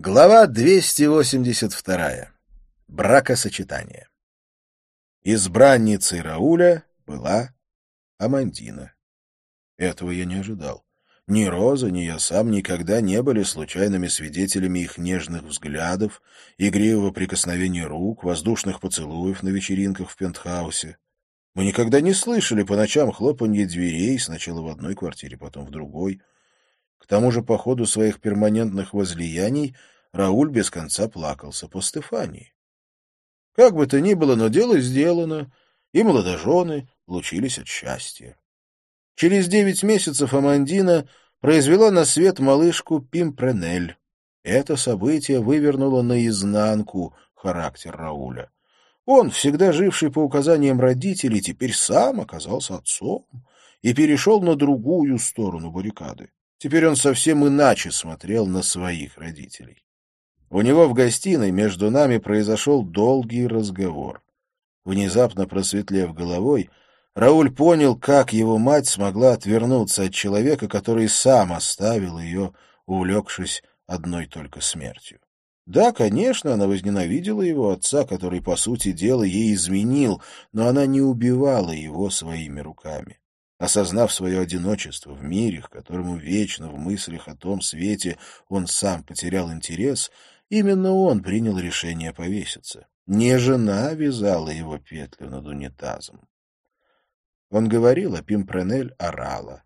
Глава 282. Бракосочетание. Избранницей Рауля была Амандина. Этого я не ожидал. Ни Роза, ни я сам никогда не были случайными свидетелями их нежных взглядов, игривого прикосновения рук, воздушных поцелуев на вечеринках в пентхаусе. Мы никогда не слышали по ночам хлопанье дверей, сначала в одной квартире, потом в другой — к тому же по ходу своих перманентных возлияний Рауль без конца плакался по Стефании. Как бы то ни было, но дело сделано, и молодожены лучились от счастья. Через девять месяцев Амандина произвела на свет малышку Пимпренель. Это событие вывернуло наизнанку характер Рауля. Он, всегда живший по указаниям родителей, теперь сам оказался отцом и перешел на другую сторону баррикады. Теперь он совсем иначе смотрел на своих родителей. У него в гостиной между нами произошел долгий разговор. Внезапно просветлев головой, Рауль понял, как его мать смогла отвернуться от человека, который сам оставил ее, увлекшись одной только смертью. Да, конечно, она возненавидела его отца, который, по сути дела, ей изменил, но она не убивала его своими руками. Осознав свое одиночество в мире, к которому вечно в мыслях о том свете он сам потерял интерес, именно он принял решение повеситься. Не жена вязала его петлю над унитазом. Он говорил, а Пимпренель орала.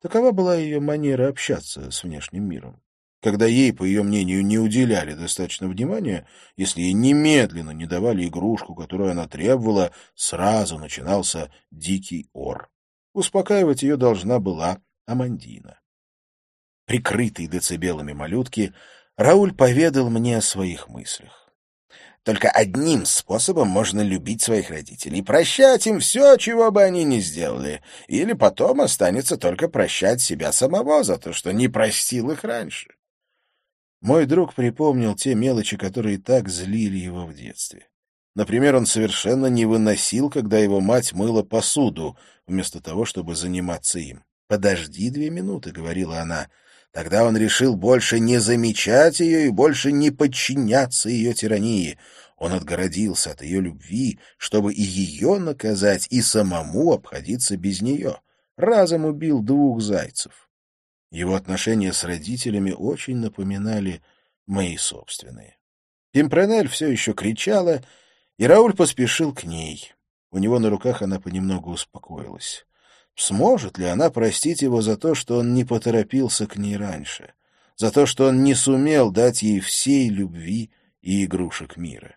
Такова была ее манера общаться с внешним миром. Когда ей, по ее мнению, не уделяли достаточно внимания, если ей немедленно не давали игрушку, которую она требовала, сразу начинался дикий ор. Успокаивать ее должна была Амандина. Прикрытый децибелами малютки, Рауль поведал мне о своих мыслях. Только одним способом можно любить своих родителей, прощать им все, чего бы они ни сделали, или потом останется только прощать себя самого за то, что не простил их раньше. Мой друг припомнил те мелочи, которые так злили его в детстве. Например, он совершенно не выносил, когда его мать мыла посуду, вместо того, чтобы заниматься им. «Подожди две минуты», — говорила она. Тогда он решил больше не замечать ее и больше не подчиняться ее тирании. Он отгородился от ее любви, чтобы и ее наказать, и самому обходиться без нее. Разом убил двух зайцев. Его отношения с родителями очень напоминали мои собственные. Пимпренель все еще кричала, и Рауль поспешил к ней. У него на руках она понемногу успокоилась. Сможет ли она простить его за то, что он не поторопился к ней раньше? За то, что он не сумел дать ей всей любви и игрушек мира?